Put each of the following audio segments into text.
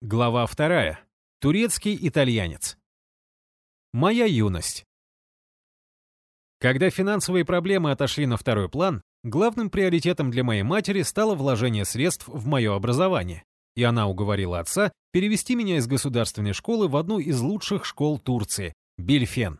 Глава вторая. Турецкий итальянец. Моя юность. Когда финансовые проблемы отошли на второй план, главным приоритетом для моей матери стало вложение средств в мое образование, и она уговорила отца перевести меня из государственной школы в одну из лучших школ Турции – Бельфен.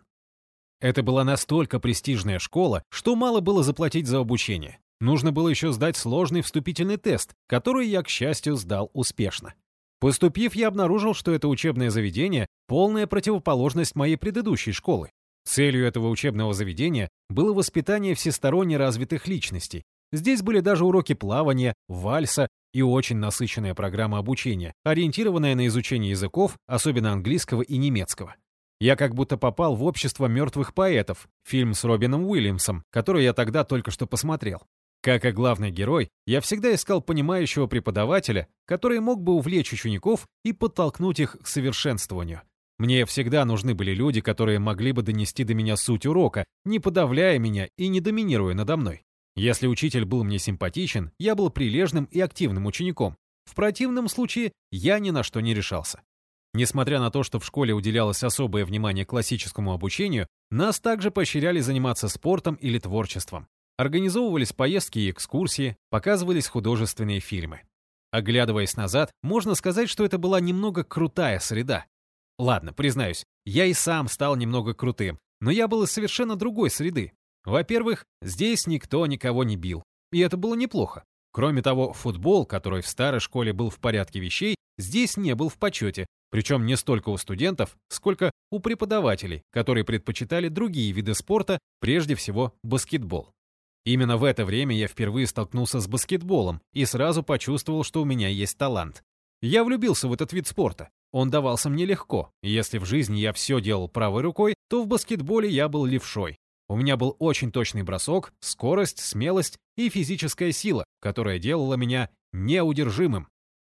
Это была настолько престижная школа, что мало было заплатить за обучение. Нужно было еще сдать сложный вступительный тест, который я, к счастью, сдал успешно. Поступив, я обнаружил, что это учебное заведение – полная противоположность моей предыдущей школы. Целью этого учебного заведения было воспитание всесторонне развитых личностей. Здесь были даже уроки плавания, вальса и очень насыщенная программа обучения, ориентированная на изучение языков, особенно английского и немецкого. Я как будто попал в общество мертвых поэтов, фильм с Робином Уильямсом, который я тогда только что посмотрел. Как и главный герой, я всегда искал понимающего преподавателя, который мог бы увлечь учеников и подтолкнуть их к совершенствованию. Мне всегда нужны были люди, которые могли бы донести до меня суть урока, не подавляя меня и не доминируя надо мной. Если учитель был мне симпатичен, я был прилежным и активным учеником. В противном случае я ни на что не решался. Несмотря на то, что в школе уделялось особое внимание классическому обучению, нас также поощряли заниматься спортом или творчеством. Организовывались поездки и экскурсии, показывались художественные фильмы. Оглядываясь назад, можно сказать, что это была немного крутая среда. Ладно, признаюсь, я и сам стал немного крутым, но я был из совершенно другой среды. Во-первых, здесь никто никого не бил, и это было неплохо. Кроме того, футбол, который в старой школе был в порядке вещей, здесь не был в почете, причем не столько у студентов, сколько у преподавателей, которые предпочитали другие виды спорта, прежде всего баскетбол. Именно в это время я впервые столкнулся с баскетболом и сразу почувствовал, что у меня есть талант. Я влюбился в этот вид спорта. Он давался мне легко, если в жизни я все делал правой рукой, то в баскетболе я был левшой. У меня был очень точный бросок, скорость, смелость и физическая сила, которая делала меня неудержимым.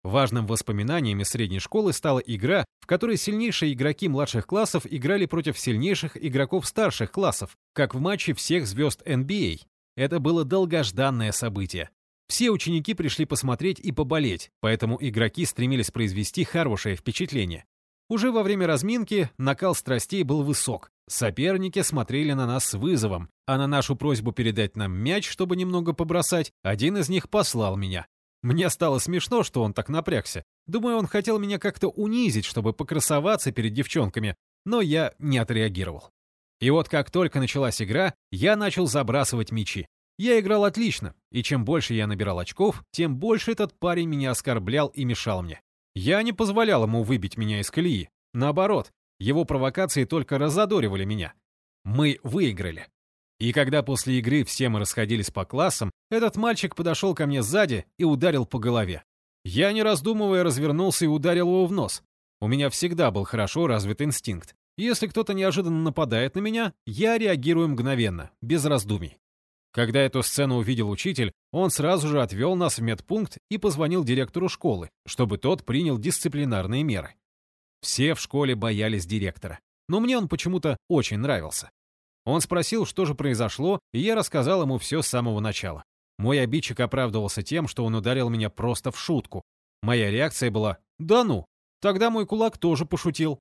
Важным воспоминанием из средней школы стала игра, в которой сильнейшие игроки младших классов играли против сильнейших игроков старших классов, как в матче всех звезд NBA. Это было долгожданное событие. Все ученики пришли посмотреть и поболеть, поэтому игроки стремились произвести хорошее впечатление. Уже во время разминки накал страстей был высок. Соперники смотрели на нас с вызовом, а на нашу просьбу передать нам мяч, чтобы немного побросать, один из них послал меня. Мне стало смешно, что он так напрягся. Думаю, он хотел меня как-то унизить, чтобы покрасоваться перед девчонками, но я не отреагировал. И вот как только началась игра, я начал забрасывать мячи. Я играл отлично, и чем больше я набирал очков, тем больше этот парень меня оскорблял и мешал мне. Я не позволял ему выбить меня из колеи. Наоборот, его провокации только разодоривали меня. Мы выиграли. И когда после игры все мы расходились по классам, этот мальчик подошел ко мне сзади и ударил по голове. Я, не раздумывая, развернулся и ударил его в нос. У меня всегда был хорошо развит инстинкт. Если кто-то неожиданно нападает на меня, я реагирую мгновенно, без раздумий. Когда эту сцену увидел учитель, он сразу же отвел нас в медпункт и позвонил директору школы, чтобы тот принял дисциплинарные меры. Все в школе боялись директора, но мне он почему-то очень нравился. Он спросил, что же произошло, и я рассказал ему все с самого начала. Мой обидчик оправдывался тем, что он ударил меня просто в шутку. Моя реакция была «Да ну!» Тогда мой кулак тоже пошутил.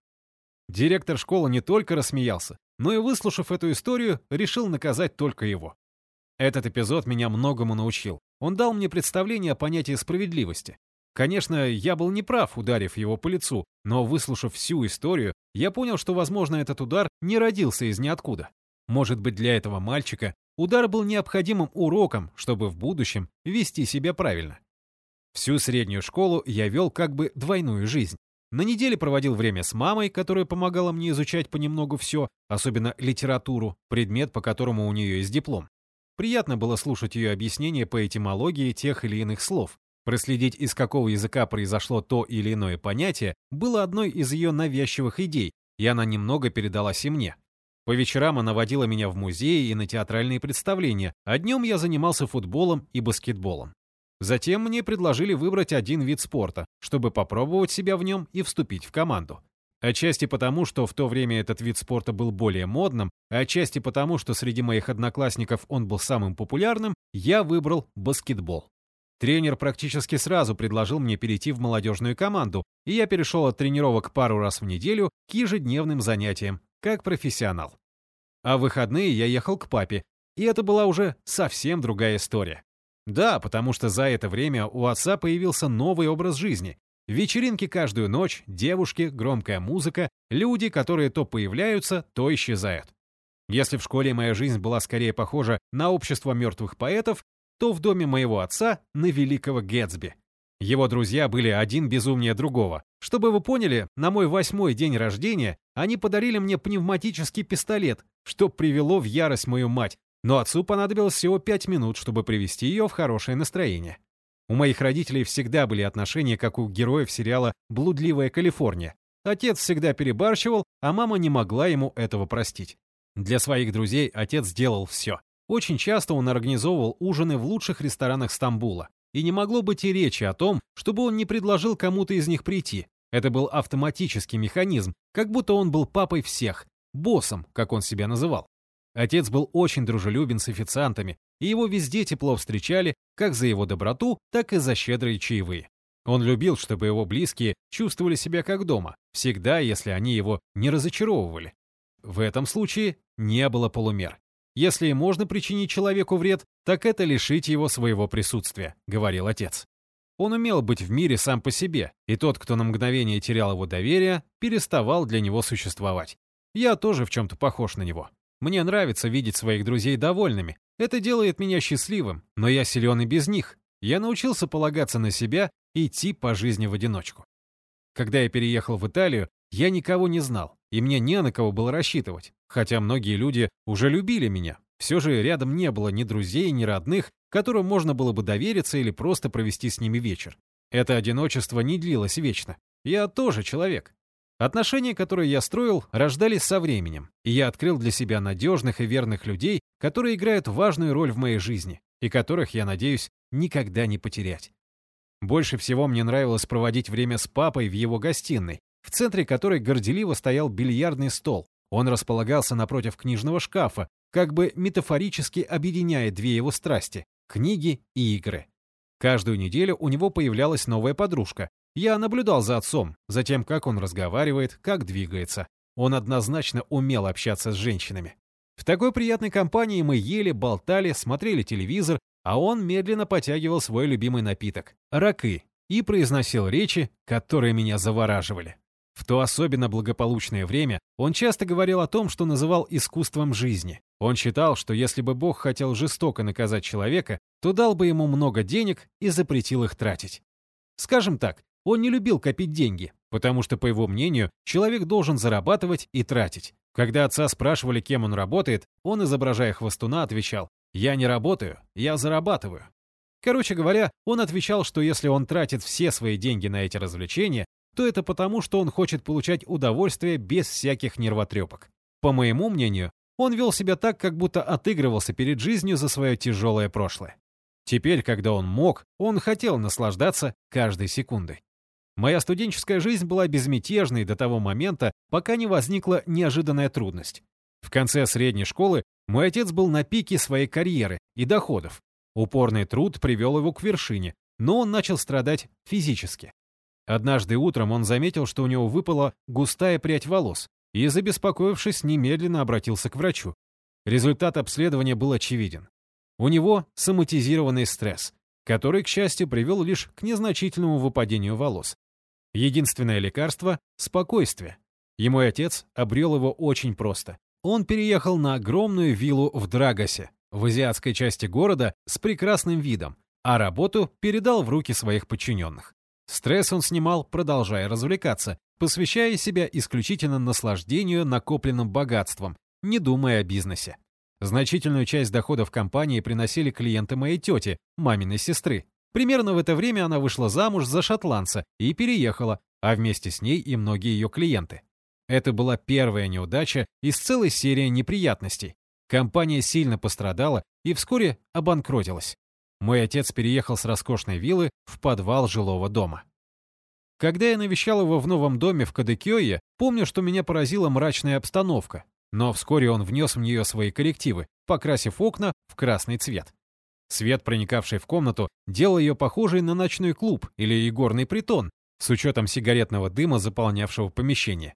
Директор школы не только рассмеялся, но и, выслушав эту историю, решил наказать только его. Этот эпизод меня многому научил. Он дал мне представление о понятии справедливости. Конечно, я был неправ, ударив его по лицу, но, выслушав всю историю, я понял, что, возможно, этот удар не родился из ниоткуда. Может быть, для этого мальчика удар был необходимым уроком, чтобы в будущем вести себя правильно. Всю среднюю школу я вел как бы двойную жизнь. На неделе проводил время с мамой, которая помогала мне изучать понемногу все, особенно литературу, предмет, по которому у нее есть диплом. Приятно было слушать ее объяснения по этимологии тех или иных слов. Проследить, из какого языка произошло то или иное понятие, было одной из ее навязчивых идей, и она немного передалась и мне. По вечерам она водила меня в музеи и на театральные представления, а днем я занимался футболом и баскетболом. Затем мне предложили выбрать один вид спорта, чтобы попробовать себя в нем и вступить в команду. Отчасти потому, что в то время этот вид спорта был более модным, а отчасти потому, что среди моих одноклассников он был самым популярным, я выбрал баскетбол. Тренер практически сразу предложил мне перейти в молодежную команду, и я перешел от тренировок пару раз в неделю к ежедневным занятиям, как профессионал. А в выходные я ехал к папе, и это была уже совсем другая история. Да, потому что за это время у отца появился новый образ жизни. Вечеринки каждую ночь, девушки, громкая музыка, люди, которые то появляются, то исчезают. Если в школе моя жизнь была скорее похожа на общество мертвых поэтов, то в доме моего отца на великого Гэтсби. Его друзья были один безумнее другого. Чтобы вы поняли, на мой восьмой день рождения они подарили мне пневматический пистолет, что привело в ярость мою мать, но отцу понадобилось всего пять минут, чтобы привести ее в хорошее настроение. У моих родителей всегда были отношения, как у героев сериала «Блудливая Калифорния». Отец всегда перебарщивал, а мама не могла ему этого простить. Для своих друзей отец сделал все. Очень часто он организовывал ужины в лучших ресторанах Стамбула. И не могло быть и речи о том, чтобы он не предложил кому-то из них прийти. Это был автоматический механизм, как будто он был папой всех, боссом, как он себя называл. Отец был очень дружелюбен с официантами, и его везде тепло встречали как за его доброту, так и за щедрые чаевые. Он любил, чтобы его близкие чувствовали себя как дома, всегда, если они его не разочаровывали. В этом случае не было полумер. Если и можно причинить человеку вред, так это лишить его своего присутствия, говорил отец. Он умел быть в мире сам по себе, и тот, кто на мгновение терял его доверие, переставал для него существовать. Я тоже в чем-то похож на него. Мне нравится видеть своих друзей довольными. Это делает меня счастливым, но я силен и без них. Я научился полагаться на себя и идти по жизни в одиночку. Когда я переехал в Италию, я никого не знал, и мне не на кого было рассчитывать. Хотя многие люди уже любили меня. Все же рядом не было ни друзей, ни родных, которым можно было бы довериться или просто провести с ними вечер. Это одиночество не длилось вечно. Я тоже человек. Отношения, которые я строил, рождались со временем, и я открыл для себя надежных и верных людей, которые играют важную роль в моей жизни, и которых, я надеюсь, никогда не потерять. Больше всего мне нравилось проводить время с папой в его гостиной, в центре которой горделиво стоял бильярдный стол. Он располагался напротив книжного шкафа, как бы метафорически объединяя две его страсти — книги и игры. Каждую неделю у него появлялась новая подружка, я наблюдал за отцом, за тем, как он разговаривает, как двигается. Он однозначно умел общаться с женщинами. В такой приятной компании мы ели, болтали, смотрели телевизор, а он медленно потягивал свой любимый напиток – ракы, и произносил речи, которые меня завораживали. В то особенно благополучное время он часто говорил о том, что называл искусством жизни. Он считал, что если бы Бог хотел жестоко наказать человека, то дал бы ему много денег и запретил их тратить. Скажем так, он не любил копить деньги, потому что, по его мнению, человек должен зарабатывать и тратить. Когда отца спрашивали, кем он работает, он, изображая хвостуна, отвечал «Я не работаю, я зарабатываю». Короче говоря, он отвечал, что если он тратит все свои деньги на эти развлечения, то это потому, что он хочет получать удовольствие без всяких нервотрепок. По моему мнению, он вел себя так, как будто отыгрывался перед жизнью за свое тяжелое прошлое. Теперь, когда он мог, он хотел наслаждаться каждой секундой. Моя студенческая жизнь была безмятежной до того момента, пока не возникла неожиданная трудность. В конце средней школы мой отец был на пике своей карьеры и доходов. Упорный труд привел его к вершине, но он начал страдать физически. Однажды утром он заметил, что у него выпала густая прядь волос, и, забеспокоившись, немедленно обратился к врачу. Результат обследования был очевиден. У него соматизированный стресс, который, к счастью, привел лишь к незначительному выпадению волос. Единственное лекарство — спокойствие. И мой отец обрел его очень просто. Он переехал на огромную виллу в Драгосе, в азиатской части города, с прекрасным видом, а работу передал в руки своих подчиненных. Стресс он снимал, продолжая развлекаться, посвящая себя исключительно наслаждению накопленным богатством, не думая о бизнесе. Значительную часть доходов компании приносили клиенты моей тети, маминой сестры, Примерно в это время она вышла замуж за шотландца и переехала, а вместе с ней и многие ее клиенты. Это была первая неудача из целой серии неприятностей. Компания сильно пострадала и вскоре обанкротилась. Мой отец переехал с роскошной виллы в подвал жилого дома. Когда я навещал его в новом доме в Кадыкёе, помню, что меня поразила мрачная обстановка, но вскоре он внес в нее свои коррективы, покрасив окна в красный цвет. Свет, проникавший в комнату, делал ее похожей на ночной клуб или игорный притон, с учетом сигаретного дыма, заполнявшего помещение.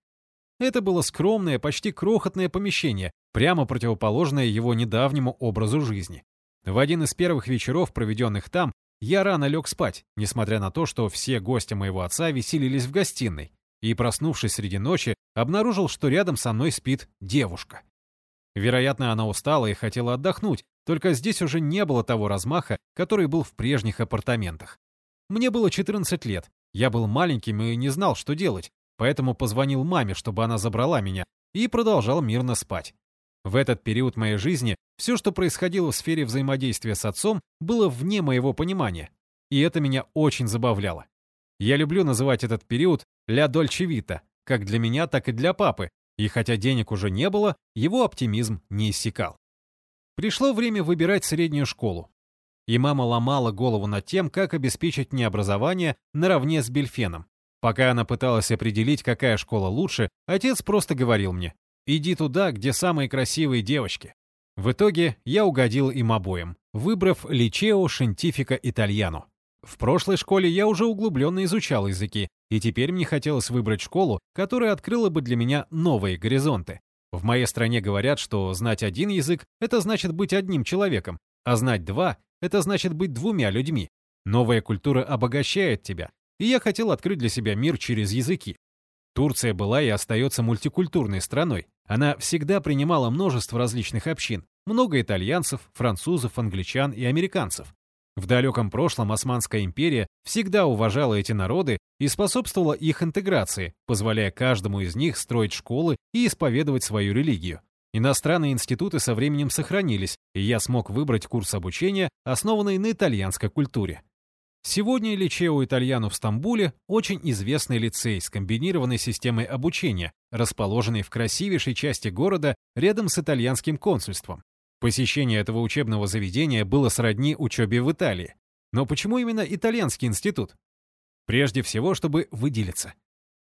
Это было скромное, почти крохотное помещение, прямо противоположное его недавнему образу жизни. В один из первых вечеров, проведенных там, я рано лег спать, несмотря на то, что все гости моего отца веселились в гостиной, и, проснувшись среди ночи, обнаружил, что рядом со мной спит девушка. Вероятно, она устала и хотела отдохнуть, только здесь уже не было того размаха, который был в прежних апартаментах. Мне было 14 лет, я был маленьким и не знал, что делать, поэтому позвонил маме, чтобы она забрала меня, и продолжал мирно спать. В этот период моей жизни все, что происходило в сфере взаимодействия с отцом, было вне моего понимания, и это меня очень забавляло. Я люблю называть этот период «ля дольче вита», как для меня, так и для папы, и хотя денег уже не было, его оптимизм не иссякал. Пришло время выбирать среднюю школу. И мама ломала голову над тем, как обеспечить мне образование наравне с Бельфеном. Пока она пыталась определить, какая школа лучше, отец просто говорил мне, «Иди туда, где самые красивые девочки». В итоге я угодил им обоим, выбрав Личео Шентифика Итальяно. В прошлой школе я уже углубленно изучал языки, и теперь мне хотелось выбрать школу, которая открыла бы для меня новые горизонты. В моей стране говорят, что знать один язык — это значит быть одним человеком, а знать два — это значит быть двумя людьми. Новая культура обогащает тебя, и я хотел открыть для себя мир через языки. Турция была и остается мультикультурной страной. Она всегда принимала множество различных общин, много итальянцев, французов, англичан и американцев. В далеком прошлом Османская империя всегда уважала эти народы и способствовала их интеграции, позволяя каждому из них строить школы и исповедовать свою религию. Иностранные институты со временем сохранились, и я смог выбрать курс обучения, основанный на итальянской культуре. Сегодня Личео Итальяно в Стамбуле очень известный лицей с комбинированной системой обучения, расположенный в красивейшей части города рядом с итальянским консульством. Посещение этого учебного заведения было сродни учебе в Италии. Но почему именно итальянский институт? Прежде всего, чтобы выделиться.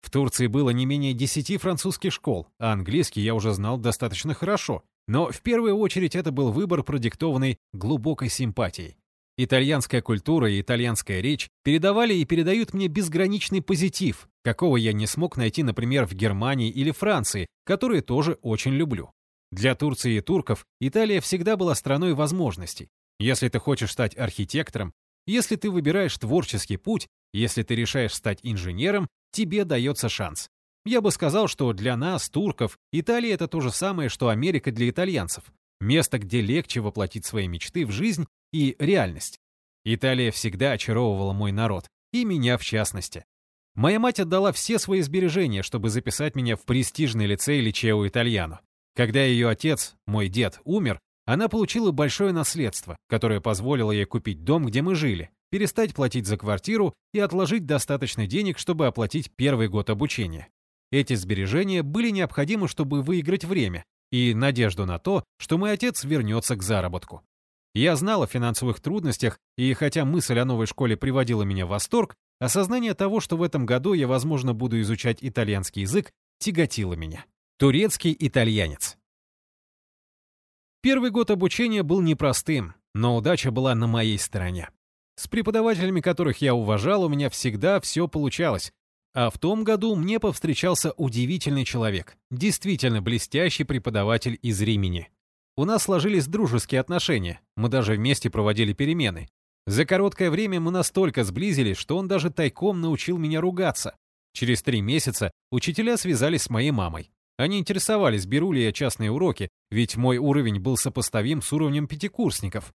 В Турции было не менее 10 французских школ, а английский я уже знал достаточно хорошо. Но в первую очередь это был выбор, продиктованный глубокой симпатией. Итальянская культура и итальянская речь передавали и передают мне безграничный позитив, какого я не смог найти, например, в Германии или Франции, которые тоже очень люблю. Для Турции и турков Италия всегда была страной возможностей. Если ты хочешь стать архитектором, если ты выбираешь творческий путь, если ты решаешь стать инженером, тебе дается шанс. Я бы сказал, что для нас, турков, Италия это то же самое, что Америка для итальянцев. Место, где легче воплотить свои мечты в жизнь и реальность. Италия всегда очаровывала мой народ, и меня в частности. Моя мать отдала все свои сбережения, чтобы записать меня в престижный лицей Личео Итальяно. Когда ее отец, мой дед, умер, она получила большое наследство, которое позволило ей купить дом, где мы жили, перестать платить за квартиру и отложить достаточно денег, чтобы оплатить первый год обучения. Эти сбережения были необходимы, чтобы выиграть время и надежду на то, что мой отец вернется к заработку. Я знал о финансовых трудностях, и хотя мысль о новой школе приводила меня в восторг, осознание того, что в этом году я, возможно, буду изучать итальянский язык, тяготило меня. Турецкий итальянец. Первый год обучения был непростым, но удача была на моей стороне. С преподавателями, которых я уважал, у меня всегда все получалось. А в том году мне повстречался удивительный человек, действительно блестящий преподаватель из Римени. У нас сложились дружеские отношения, мы даже вместе проводили перемены. За короткое время мы настолько сблизились, что он даже тайком научил меня ругаться. Через три месяца учителя связались с моей мамой. Они интересовались, беру ли я частные уроки, ведь мой уровень был сопоставим с уровнем пятикурсников.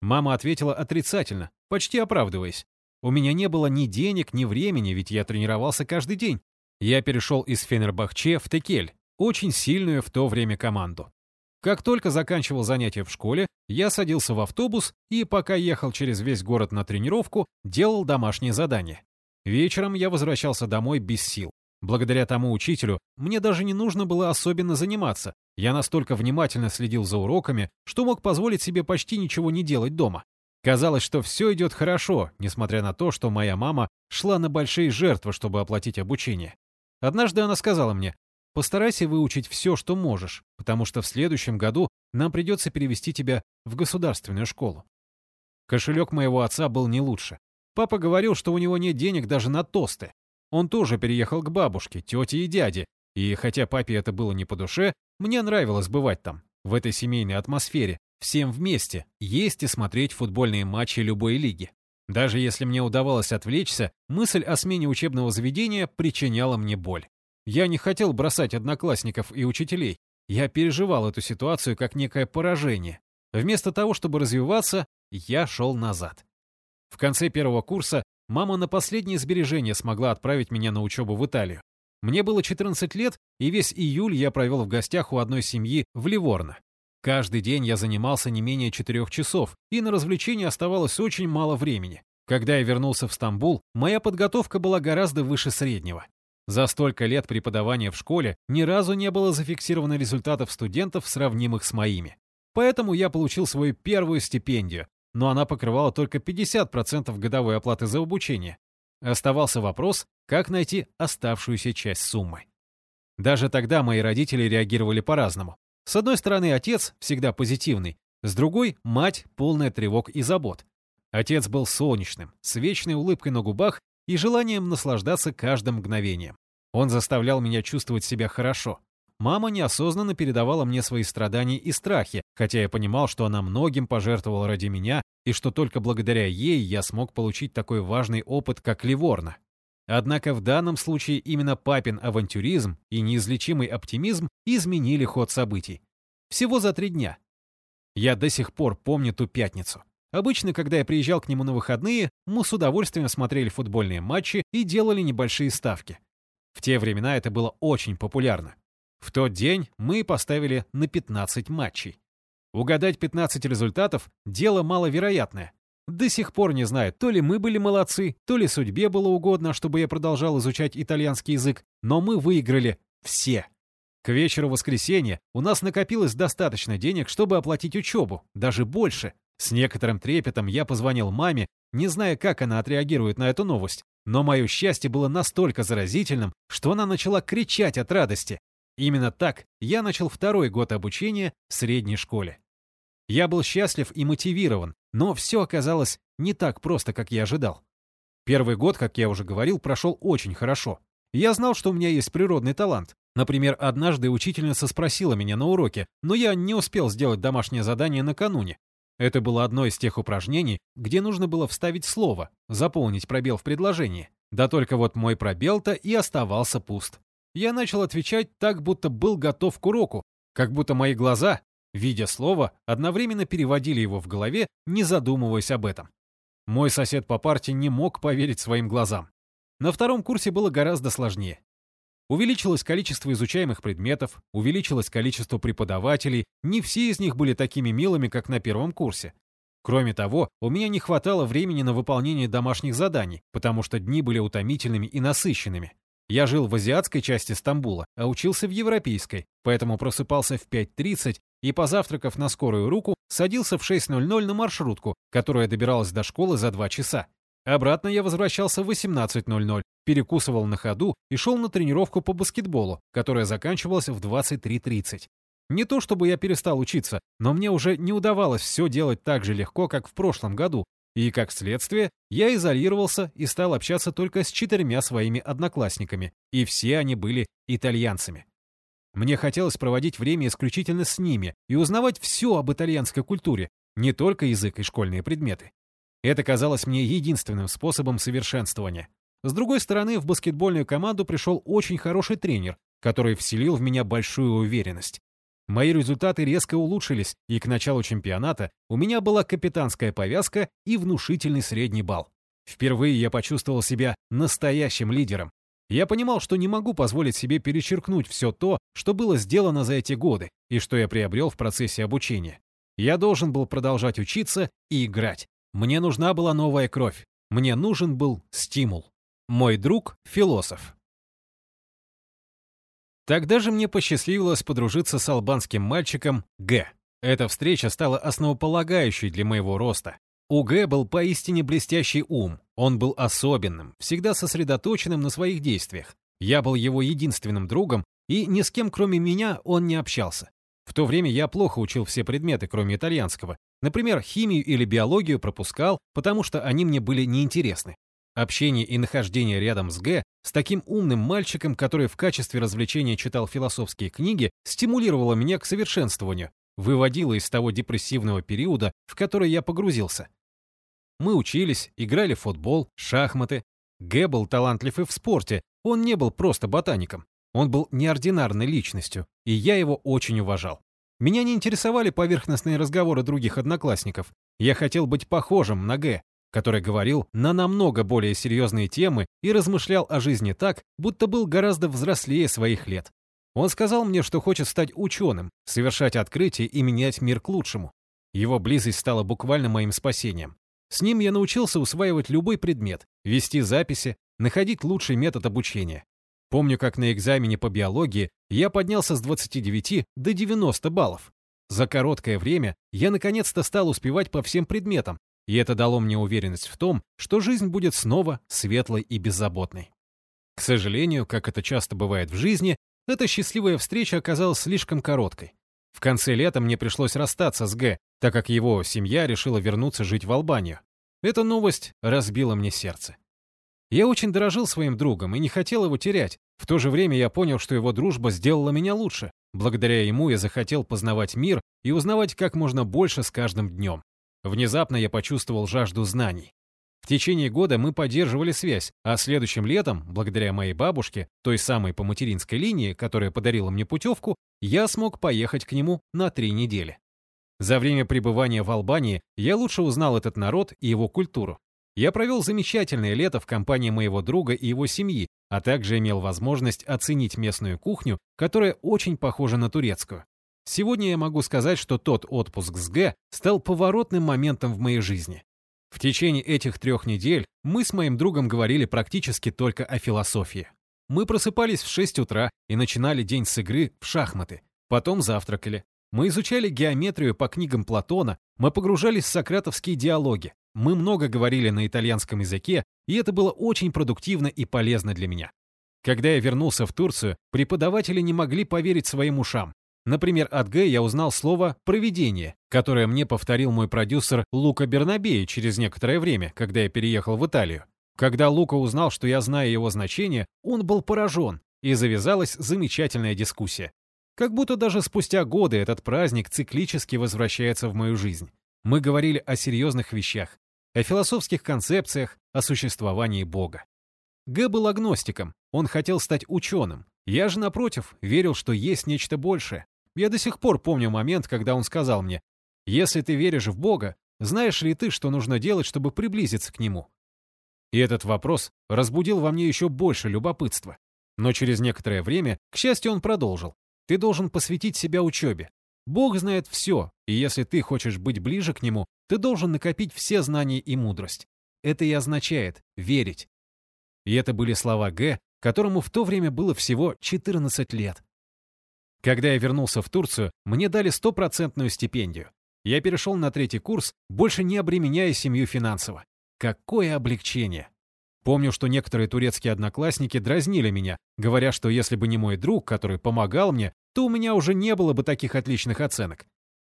Мама ответила отрицательно, почти оправдываясь. У меня не было ни денег, ни времени, ведь я тренировался каждый день. Я перешел из Фенербахче в Текель, очень сильную в то время команду. Как только заканчивал занятия в школе, я садился в автобус и, пока ехал через весь город на тренировку, делал домашние задания. Вечером я возвращался домой без сил. Благодаря тому учителю мне даже не нужно было особенно заниматься. Я настолько внимательно следил за уроками, что мог позволить себе почти ничего не делать дома. Казалось, что все идет хорошо, несмотря на то, что моя мама шла на большие жертвы, чтобы оплатить обучение. Однажды она сказала мне, постарайся выучить все, что можешь, потому что в следующем году нам придется перевести тебя в государственную школу. Кошелек моего отца был не лучше. Папа говорил, что у него нет денег даже на тосты. Он тоже переехал к бабушке, тете и дяде, и хотя папе это было не по душе, мне нравилось бывать там, в этой семейной атмосфере, всем вместе, есть и смотреть футбольные матчи любой лиги. Даже если мне удавалось отвлечься, мысль о смене учебного заведения причиняла мне боль. Я не хотел бросать одноклассников и учителей. Я переживал эту ситуацию как некое поражение. Вместо того, чтобы развиваться, я шел назад. В конце первого курса мама на последние сбережения смогла отправить меня на учебу в Италию. Мне было 14 лет, и весь июль я провел в гостях у одной семьи в Ливорно. Каждый день я занимался не менее четырех часов, и на развлечения оставалось очень мало времени. Когда я вернулся в Стамбул, моя подготовка была гораздо выше среднего. За столько лет преподавания в школе ни разу не было зафиксировано результатов студентов, сравнимых с моими. Поэтому я получил свою первую стипендию, но она покрывала только 50% годовой оплаты за обучение. Оставался вопрос, как найти оставшуюся часть суммы. Даже тогда мои родители реагировали по-разному. С одной стороны, отец всегда позитивный, с другой — мать, полная тревог и забот. Отец был солнечным, с вечной улыбкой на губах и желанием наслаждаться каждым мгновением. Он заставлял меня чувствовать себя хорошо. Мама неосознанно передавала мне свои страдания и страхи, хотя я понимал, что она многим пожертвовала ради меня и что только благодаря ей я смог получить такой важный опыт, как Ливорно. Однако в данном случае именно папин авантюризм и неизлечимый оптимизм изменили ход событий. Всего за три дня. Я до сих пор помню ту пятницу. Обычно, когда я приезжал к нему на выходные, мы с удовольствием смотрели футбольные матчи и делали небольшие ставки. В те времена это было очень популярно. В тот день мы поставили на 15 матчей. Угадать 15 результатов – дело маловероятное, до сих пор не знаю, то ли мы были молодцы, то ли судьбе было угодно, чтобы я продолжал изучать итальянский язык, но мы выиграли все. К вечеру воскресенья у нас накопилось достаточно денег, чтобы оплатить учебу, даже больше. С некоторым трепетом я позвонил маме, не зная, как она отреагирует на эту новость. Но мое счастье было настолько заразительным, что она начала кричать от радости. Именно так я начал второй год обучения в средней школе. Я был счастлив и мотивирован, но все оказалось не так просто, как я ожидал. Первый год, как я уже говорил, прошел очень хорошо. Я знал, что у меня есть природный талант. Например, однажды учительница спросила меня на уроке, но я не успел сделать домашнее задание накануне. Это было одно из тех упражнений, где нужно было вставить слово, заполнить пробел в предложении. Да только вот мой пробел-то и оставался пуст. Я начал отвечать так, будто был готов к уроку, как будто мои глаза видя слово, одновременно переводили его в голове, не задумываясь об этом. Мой сосед по парте не мог поверить своим глазам. На втором курсе было гораздо сложнее. Увеличилось количество изучаемых предметов, увеличилось количество преподавателей, не все из них были такими милыми, как на первом курсе. Кроме того, у меня не хватало времени на выполнение домашних заданий, потому что дни были утомительными и насыщенными. Я жил в азиатской части Стамбула, а учился в европейской, поэтому просыпался в 5.30 и, позавтракав на скорую руку, садился в 6.00 на маршрутку, которая добиралась до школы за 2 часа. Обратно я возвращался в 18.00, перекусывал на ходу и шел на тренировку по баскетболу, которая заканчивалась в 23.30. Не то чтобы я перестал учиться, но мне уже не удавалось все делать так же легко, как в прошлом году, и, как следствие, я изолировался и стал общаться только с четырьмя своими одноклассниками, и все они были итальянцами. Мне хотелось проводить время исключительно с ними и узнавать все об итальянской культуре, не только язык и школьные предметы. Это казалось мне единственным способом совершенствования. С другой стороны, в баскетбольную команду пришел очень хороший тренер, который вселил в меня большую уверенность. Мои результаты резко улучшились, и к началу чемпионата у меня была капитанская повязка и внушительный средний балл. Впервые я почувствовал себя настоящим лидером. Я понимал, что не могу позволить себе перечеркнуть все то, что было сделано за эти годы и что я приобрел в процессе обучения. Я должен был продолжать учиться и играть. Мне нужна была новая кровь. Мне нужен был стимул. Мой друг — философ. Тогда же мне посчастливилось подружиться с албанским мальчиком Г. Эта встреча стала основополагающей для моего роста. У Г был поистине блестящий ум. Он был особенным, всегда сосредоточенным на своих действиях. Я был его единственным другом, и ни с кем, кроме меня, он не общался. В то время я плохо учил все предметы, кроме итальянского, Например, химию или биологию пропускал, потому что они мне были неинтересны. Общение и нахождение рядом с Г, с таким умным мальчиком, который в качестве развлечения читал философские книги, стимулировало меня к совершенствованию, выводило из того депрессивного периода, в который я погрузился. Мы учились, играли в футбол, шахматы. Г был талантлив и в спорте, он не был просто ботаником. Он был неординарной личностью, и я его очень уважал. Меня не интересовали поверхностные разговоры других одноклассников. Я хотел быть похожим на Г, который говорил на намного более серьезные темы и размышлял о жизни так, будто был гораздо взрослее своих лет. Он сказал мне, что хочет стать ученым, совершать открытия и менять мир к лучшему. Его близость стала буквально моим спасением. С ним я научился усваивать любой предмет, вести записи, находить лучший метод обучения. Помню, как на экзамене по биологии я поднялся с 29 до 90 баллов. За короткое время я наконец-то стал успевать по всем предметам, и это дало мне уверенность в том, что жизнь будет снова светлой и беззаботной. К сожалению, как это часто бывает в жизни, эта счастливая встреча оказалась слишком короткой. В конце лета мне пришлось расстаться с Г, так как его семья решила вернуться жить в Албанию. Эта новость разбила мне сердце. Я очень дорожил своим другом и не хотел его терять. В то же время я понял, что его дружба сделала меня лучше. Благодаря ему я захотел познавать мир и узнавать как можно больше с каждым днем. Внезапно я почувствовал жажду знаний. В течение года мы поддерживали связь, а следующим летом, благодаря моей бабушке, той самой по материнской линии, которая подарила мне путевку, я смог поехать к нему на три недели. За время пребывания в Албании я лучше узнал этот народ и его культуру. Я провел замечательное лето в компании моего друга и его семьи, а также имел возможность оценить местную кухню, которая очень похожа на турецкую. Сегодня я могу сказать, что тот отпуск с Г стал поворотным моментом в моей жизни. В течение этих трех недель мы с моим другом говорили практически только о философии. Мы просыпались в 6 утра и начинали день с игры в шахматы. Потом завтракали. Мы изучали геометрию по книгам Платона, мы погружались в сократовские диалоги. Мы много говорили на итальянском языке, и это было очень продуктивно и полезно для меня. Когда я вернулся в Турцию, преподаватели не могли поверить своим ушам. Например, от Г я узнал слово «проведение», которое мне повторил мой продюсер Лука Бернабеи через некоторое время, когда я переехал в Италию. Когда Лука узнал, что я знаю его значение, он был поражен, и завязалась замечательная дискуссия. Как будто даже спустя годы этот праздник циклически возвращается в мою жизнь. Мы говорили о серьезных вещах, о философских концепциях, о существовании Бога. Г был агностиком, он хотел стать ученым. Я же, напротив, верил, что есть нечто большее. Я до сих пор помню момент, когда он сказал мне, «Если ты веришь в Бога, знаешь ли ты, что нужно делать, чтобы приблизиться к Нему?» И этот вопрос разбудил во мне еще больше любопытства. Но через некоторое время, к счастью, он продолжил. «Ты должен посвятить себя учебе. Бог знает все, и если ты хочешь быть ближе к Нему, ты должен накопить все знания и мудрость. Это и означает верить». И это были слова Г, которому в то время было всего 14 лет. Когда я вернулся в Турцию, мне дали стопроцентную стипендию. Я перешел на третий курс, больше не обременяя семью финансово. Какое облегчение! Помню, что некоторые турецкие одноклассники дразнили меня, говоря, что если бы не мой друг, который помогал мне, то у меня уже не было бы таких отличных оценок.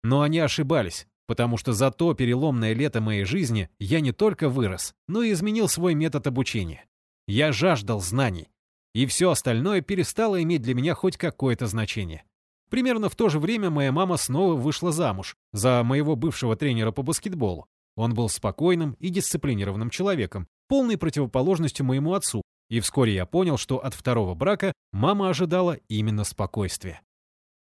Но они ошибались, потому что за то переломное лето моей жизни я не только вырос, но и изменил свой метод обучения. Я жаждал знаний, и все остальное перестало иметь для меня хоть какое-то значение. Примерно в то же время моя мама снова вышла замуж за моего бывшего тренера по баскетболу. Он был спокойным и дисциплинированным человеком, полной противоположностью моему отцу, и вскоре я понял, что от второго брака мама ожидала именно спокойствия.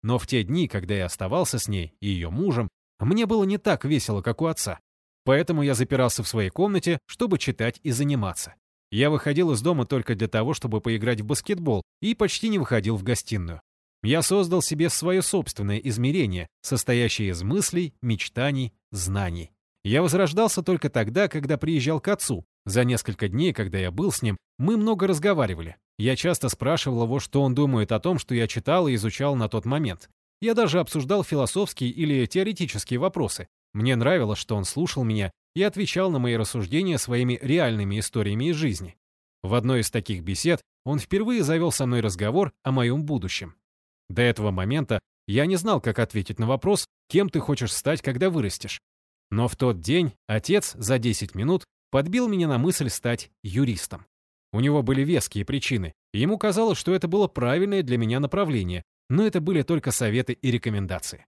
Но в те дни, когда я оставался с ней и ее мужем, мне было не так весело, как у отца. Поэтому я запирался в своей комнате, чтобы читать и заниматься. Я выходил из дома только для того, чтобы поиграть в баскетбол, и почти не выходил в гостиную. Я создал себе свое собственное измерение, состоящее из мыслей, мечтаний, знаний. Я возрождался только тогда, когда приезжал к отцу. За несколько дней, когда я был с ним, мы много разговаривали. Я часто спрашивал его, что он думает о том, что я читал и изучал на тот момент. Я даже обсуждал философские или теоретические вопросы. Мне нравилось, что он слушал меня и отвечал на мои рассуждения своими реальными историями из жизни. В одной из таких бесед он впервые завел со мной разговор о моем будущем. До этого момента я не знал, как ответить на вопрос, кем ты хочешь стать, когда вырастешь. Но в тот день отец за 10 минут подбил меня на мысль стать юристом. У него были веские причины, и ему казалось, что это было правильное для меня направление, но это были только советы и рекомендации.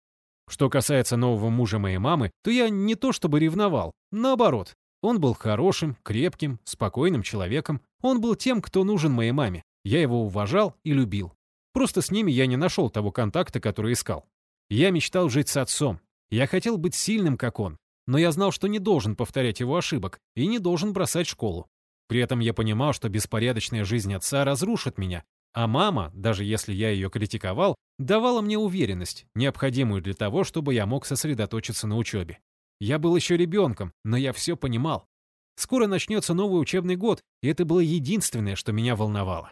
Что касается нового мужа моей мамы, то я не то чтобы ревновал, наоборот. Он был хорошим, крепким, спокойным человеком. Он был тем, кто нужен моей маме. Я его уважал и любил. Просто с ними я не нашел того контакта, который искал. Я мечтал жить с отцом. Я хотел быть сильным, как он. Но я знал, что не должен повторять его ошибок и не должен бросать школу. При этом я понимал, что беспорядочная жизнь отца разрушит меня, а мама, даже если я ее критиковал, давала мне уверенность, необходимую для того, чтобы я мог сосредоточиться на учебе. Я был еще ребенком, но я все понимал. Скоро начнется новый учебный год, и это было единственное, что меня волновало.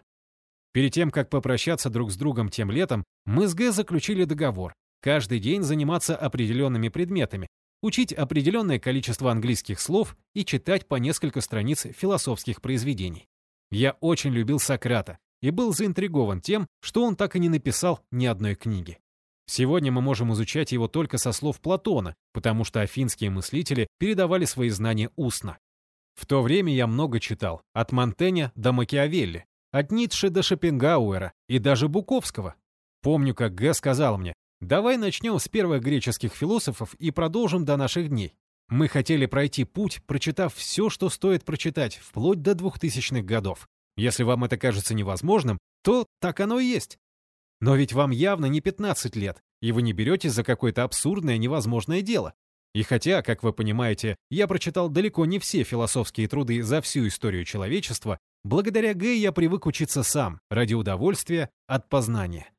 Перед тем, как попрощаться друг с другом тем летом, мы с Г заключили договор. Каждый день заниматься определенными предметами, учить определенное количество английских слов и читать по несколько страниц философских произведений. Я очень любил Сократа, и был заинтригован тем, что он так и не написал ни одной книги. Сегодня мы можем изучать его только со слов Платона, потому что афинские мыслители передавали свои знания устно. В то время я много читал, от Монтэня до Макиавелли, от Ницше до Шопенгауэра и даже Буковского. Помню, как Г. сказал мне, давай начнем с первых греческих философов и продолжим до наших дней. Мы хотели пройти путь, прочитав все, что стоит прочитать, вплоть до двухтысячных годов. Если вам это кажется невозможным, то так оно и есть. Но ведь вам явно не 15 лет, и вы не беретесь за какое-то абсурдное невозможное дело. И хотя, как вы понимаете, я прочитал далеко не все философские труды за всю историю человечества, благодаря Г я привык учиться сам, ради удовольствия от познания.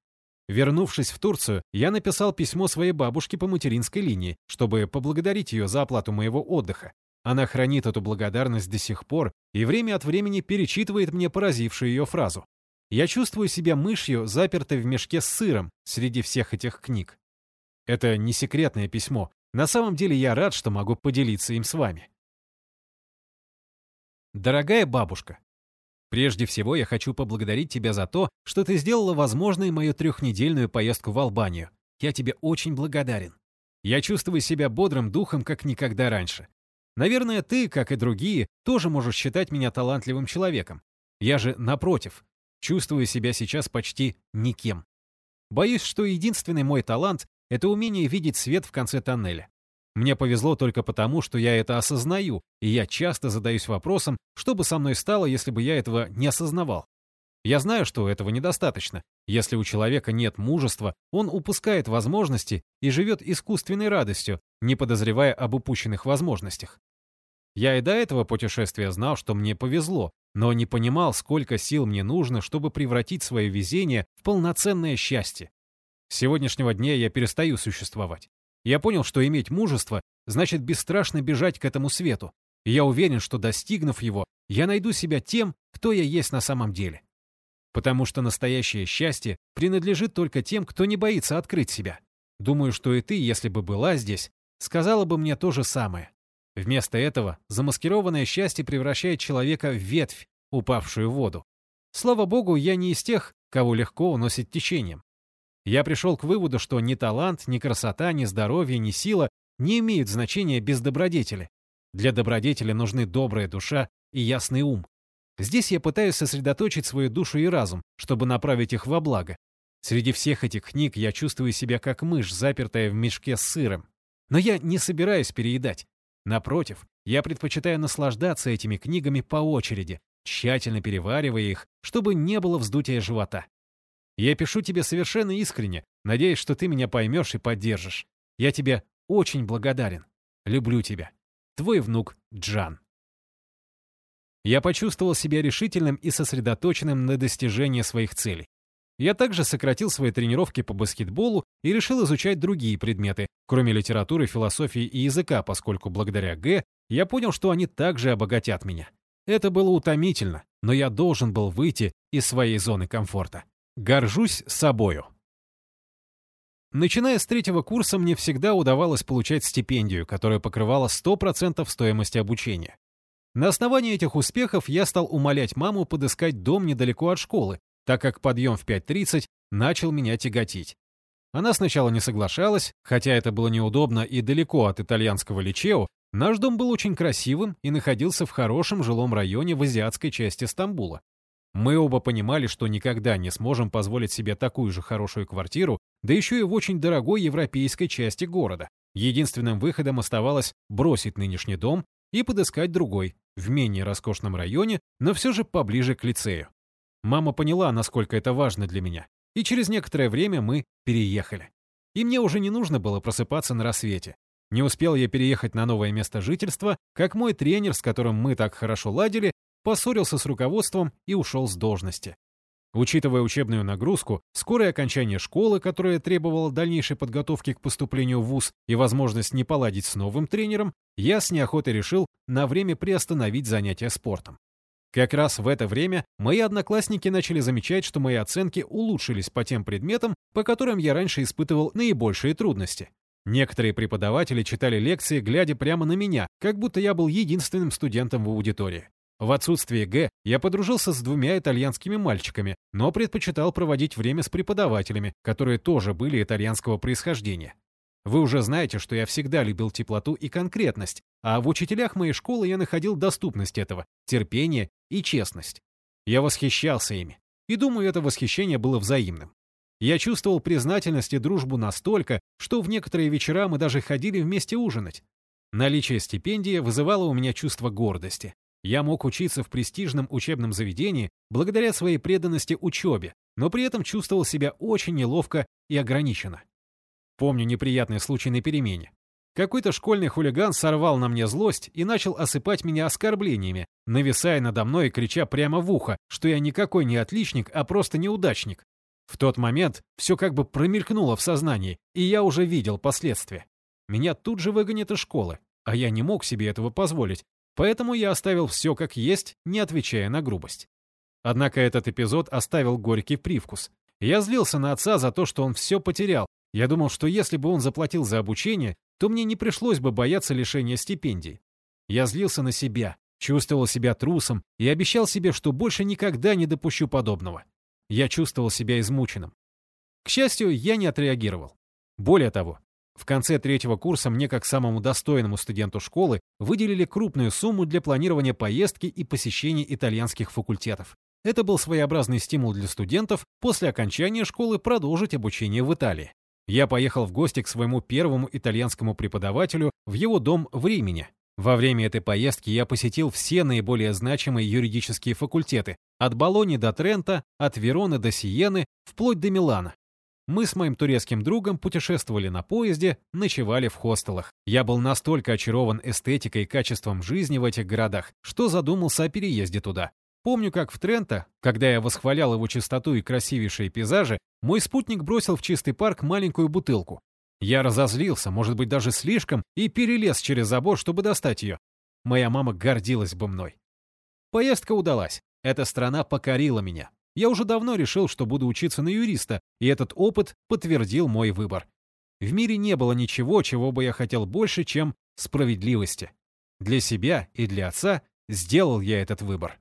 Вернувшись в Турцию, я написал письмо своей бабушке по материнской линии, чтобы поблагодарить ее за оплату моего отдыха, она хранит эту благодарность до сих пор и время от времени перечитывает мне поразившую ее фразу. Я чувствую себя мышью, запертой в мешке с сыром среди всех этих книг. Это не секретное письмо. На самом деле я рад, что могу поделиться им с вами. Дорогая бабушка, прежде всего я хочу поблагодарить тебя за то, что ты сделала возможной мою трехнедельную поездку в Албанию. Я тебе очень благодарен. Я чувствую себя бодрым духом, как никогда раньше. Наверное, ты, как и другие, тоже можешь считать меня талантливым человеком. Я же, напротив, чувствую себя сейчас почти никем. Боюсь, что единственный мой талант — это умение видеть свет в конце тоннеля. Мне повезло только потому, что я это осознаю, и я часто задаюсь вопросом, что бы со мной стало, если бы я этого не осознавал. Я знаю, что этого недостаточно. Если у человека нет мужества, он упускает возможности и живет искусственной радостью, не подозревая об упущенных возможностях. Я и до этого путешествия знал, что мне повезло, но не понимал, сколько сил мне нужно, чтобы превратить свое везение в полноценное счастье. С сегодняшнего дня я перестаю существовать. Я понял, что иметь мужество значит бесстрашно бежать к этому свету. И я уверен, что достигнув его, я найду себя тем, кто я есть на самом деле. Потому что настоящее счастье принадлежит только тем, кто не боится открыть себя. Думаю, что и ты, если бы была здесь, сказала бы мне то же самое. Вместо этого замаскированное счастье превращает человека в ветвь, упавшую в воду. Слава богу, я не из тех, кого легко уносит течением. Я пришел к выводу, что ни талант, ни красота, ни здоровье, ни сила не имеют значения без добродетели. Для добродетели нужны добрая душа и ясный ум. Здесь я пытаюсь сосредоточить свою душу и разум, чтобы направить их во благо. Среди всех этих книг я чувствую себя как мышь, запертая в мешке с сыром. Но я не собираюсь переедать. Напротив, я предпочитаю наслаждаться этими книгами по очереди, тщательно переваривая их, чтобы не было вздутия живота. Я пишу тебе совершенно искренне, надеюсь, что ты меня поймешь и поддержишь. Я тебе очень благодарен. Люблю тебя. Твой внук Джан. Я почувствовал себя решительным и сосредоточенным на достижении своих целей. Я также сократил свои тренировки по баскетболу и решил изучать другие предметы, кроме литературы, философии и языка, поскольку благодаря Г я понял, что они также обогатят меня. Это было утомительно, но я должен был выйти из своей зоны комфорта. Горжусь собою. Начиная с третьего курса, мне всегда удавалось получать стипендию, которая покрывала 100% стоимости обучения. На основании этих успехов я стал умолять маму подыскать дом недалеко от школы, так как подъем в 5.30 начал меня тяготить. Она сначала не соглашалась, хотя это было неудобно и далеко от итальянского личео, наш дом был очень красивым и находился в хорошем жилом районе в азиатской части Стамбула. Мы оба понимали, что никогда не сможем позволить себе такую же хорошую квартиру, да еще и в очень дорогой европейской части города. Единственным выходом оставалось бросить нынешний дом и подыскать другой, в менее роскошном районе, но все же поближе к лицею. Мама поняла, насколько это важно для меня, и через некоторое время мы переехали. И мне уже не нужно было просыпаться на рассвете. Не успел я переехать на новое место жительства, как мой тренер, с которым мы так хорошо ладили, поссорился с руководством и ушел с должности. Учитывая учебную нагрузку, скорое окончание школы, которое требовало дальнейшей подготовки к поступлению в ВУЗ и возможность не поладить с новым тренером, я с неохотой решил на время приостановить занятия спортом. Как раз в это время мои одноклассники начали замечать, что мои оценки улучшились по тем предметам, по которым я раньше испытывал наибольшие трудности. Некоторые преподаватели читали лекции, глядя прямо на меня, как будто я был единственным студентом в аудитории. В отсутствие Г я подружился с двумя итальянскими мальчиками, но предпочитал проводить время с преподавателями, которые тоже были итальянского происхождения. Вы уже знаете, что я всегда любил теплоту и конкретность, а в учителях моей школы я находил доступность этого, терпение и честность. Я восхищался ими. И думаю, это восхищение было взаимным. Я чувствовал признательность и дружбу настолько, что в некоторые вечера мы даже ходили вместе ужинать. Наличие стипендии вызывало у меня чувство гордости. Я мог учиться в престижном учебном заведении благодаря своей преданности учебе, но при этом чувствовал себя очень неловко и ограниченно. Помню неприятный случай на перемене. Какой-то школьный хулиган сорвал на мне злость и начал осыпать меня оскорблениями, нависая надо мной и крича прямо в ухо, что я никакой не отличник, а просто неудачник. В тот момент все как бы промелькнуло в сознании, и я уже видел последствия. Меня тут же выгонят из школы, а я не мог себе этого позволить, поэтому я оставил все как есть, не отвечая на грубость. Однако этот эпизод оставил горький привкус. Я злился на отца за то, что он все потерял, я думал, что если бы он заплатил за обучение, то мне не пришлось бы бояться лишения стипендий. Я злился на себя, чувствовал себя трусом и обещал себе, что больше никогда не допущу подобного. Я чувствовал себя измученным. К счастью, я не отреагировал. Более того, в конце третьего курса мне, как самому достойному студенту школы, выделили крупную сумму для планирования поездки и посещения итальянских факультетов. Это был своеобразный стимул для студентов после окончания школы продолжить обучение в Италии. Я поехал в гости к своему первому итальянскому преподавателю в его дом в Римени. Во время этой поездки я посетил все наиболее значимые юридические факультеты, от Болони до Трента, от Вероны до Сиены, вплоть до Милана. Мы с моим турецким другом путешествовали на поезде, ночевали в хостелах. Я был настолько очарован эстетикой и качеством жизни в этих городах, что задумался о переезде туда. Помню, как в Трента, когда я восхвалял его чистоту и красивейшие пейзажи, мой спутник бросил в чистый парк маленькую бутылку. Я разозлился, может быть, даже слишком, и перелез через забор, чтобы достать ее. Моя мама гордилась бы мной. Поездка удалась. Эта страна покорила меня. Я уже давно решил, что буду учиться на юриста, и этот опыт подтвердил мой выбор. В мире не было ничего, чего бы я хотел больше, чем справедливости. Для себя и для отца сделал я этот выбор.